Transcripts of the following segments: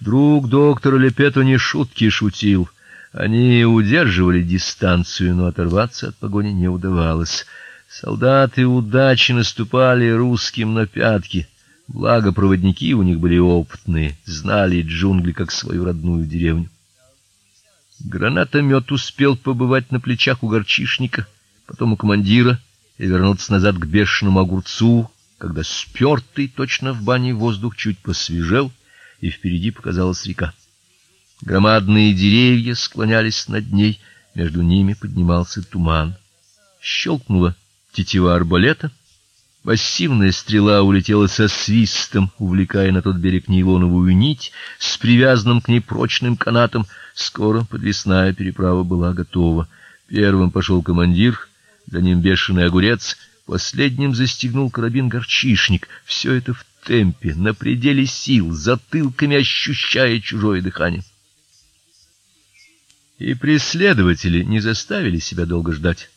Друг доктора Лепето не шутки шутил. Они удерживали дистанцию, но оторваться от погони не удавалось. Солдаты удачно наступали русским на пятки. Благо проводники у них были опытные, знали джунгли как свою родную деревню. Гранатомет успел побывать на плечах у горчишника, потом у командира и вернуться назад к бешеному огурцу, когда спёртый точно в бане воздух чуть посвежел, и впереди показалась река. Громадные деревья склонялись над ней, между ними поднимался туман. Щелкнула тетива арбалета, массивная стрела улетела со свистом, увлекая на тот берег нейлоновую нить с привязанным к ней прочным канатом. Скоро подвесная переправа была готова. Первым пошел командир, за ним бешеный огурец, последним застегнул карабин горчишник. Все это в темпе, на пределе сил, затылками ощущая чужое дыхание. И преследователи не заставили себя долго ждать.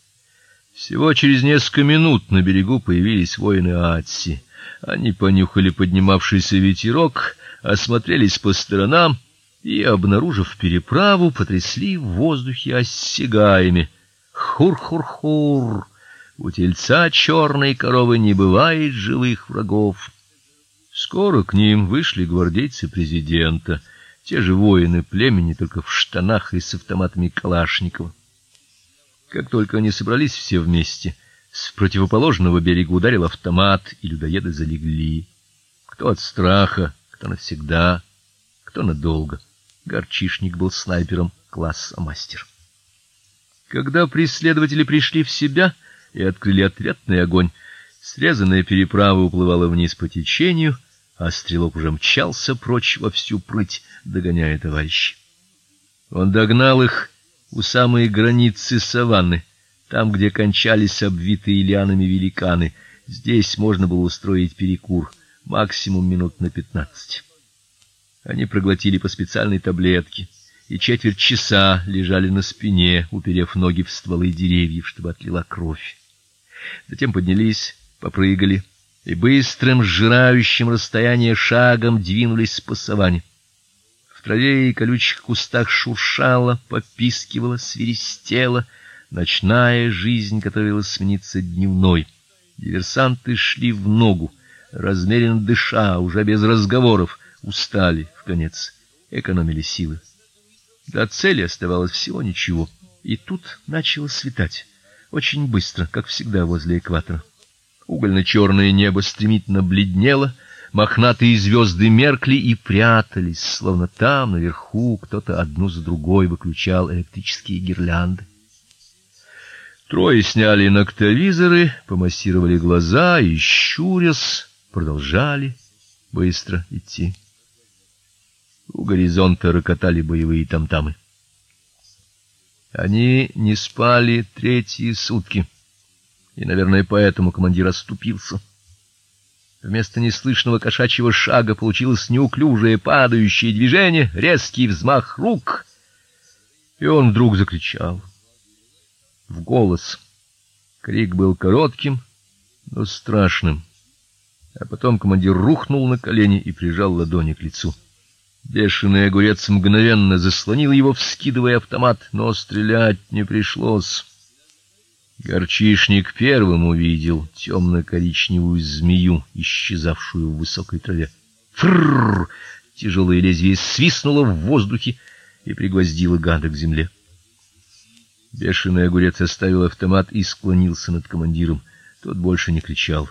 Всего через несколько минут на берегу появились воины Атси. Они понюхали поднимавшийся ветерок, осмотрелись по сторонам и, обнаружив переправу, потрясли в воздухе осягаями. Хур-хур-хур. У тельца черной коровы не бывает живых врагов. Скоро к ним вышли гвардейцы президента, те же воины племени, только в штанах и с автоматами Калашникова. Как только они собрались все вместе, с противоположного берега ударил автомат, и людоеды залегли. Кто от страха, кто навсегда, кто надолго. Горчишник был снайпером класса мастер. Когда преследователи пришли в себя и открыли ответный огонь, срезанная переправа уплывала вниз по течению, а стрелок уже мчался прочь во всю прыть, догоняя товарищей. Он догнал их у самой границы саванны, там, где кончались обвитые лианами великаны. Здесь можно было устроить перекур, максимум минут на пятнадцать. Они проглотили по специальной таблетке и четверть часа лежали на спине, уперев ноги в стволы деревьев, чтобы отлила кровь. Затем поднялись, попрыгали и быстрым сжирающим расстояние шагом двинулись по саванне. В траве и колючих кустах шуршало, попискивало, свиристело. Ночная жизнь готовилась смениться дневной. Диверсанты шли в ногу, размеренно дыша, уже без разговоров, устали в конец, экономили силы. До цели оставалось всего ничего, и тут начало светать, очень быстро, как всегда возле экватора. Угольно черное небо стремительно бледнело, мохнатые звезды меркли и прятались, словно там наверху кто-то одну за другой выключал электрические гирлянды. Трое сняли ноктовизоры, помассировали глаза и щурясь продолжали быстро идти. У горизонта рокотали боевые тамтамы. Они не спали третьи сутки. И, наверное, поэтому командир оступился. Вместо неслышного кошачьего шага получилось неуклюжее падающее движение, резкий взмах рук, и он вдруг закричал в голос. Крик был коротким, но страшным. А потом командир рухнул на колени и прижал ладони к лицу. Бешеный огурец мгновенно заслонил его, вскидывая автомат, но стрелять не пришлось. Горчишник первым увидел темно коричневую змею, исчезавшую в высокой траве. Фрррр! Тяжелое лезвие свистнуло в воздухе и пригвоздило гада к земле. Бешеный огурец оставил автомат и склонился над командиром. Тот больше не кричал,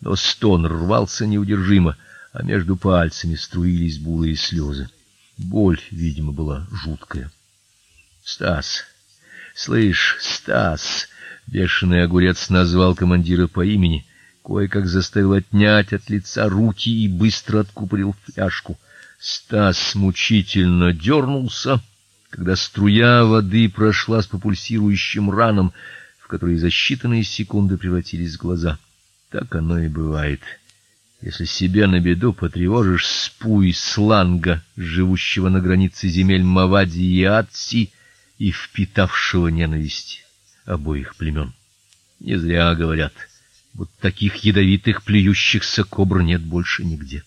но стон рвался неудержимо, а между пальцами струились бурые слезы. Боль, видимо, была жуткая. Стас. Слышь, Стас, Бешеный огурец назвал командира по имени, кое-как заставил отнять от лица руки и быстро откупорил фляжку. Стас мучительно дернулся, когда струя воды прошлась по пульсирующим ранам, в которые за считанные секунды превратились глаза. Так оно и бывает. Если себе на беду потревожишь спуй сланга, живущего на границе земель Мавади и Атси и впитавшего ненависть обоих племен. Не зря говорят, вот таких ядовитых плюющихся кобр нет больше нигде.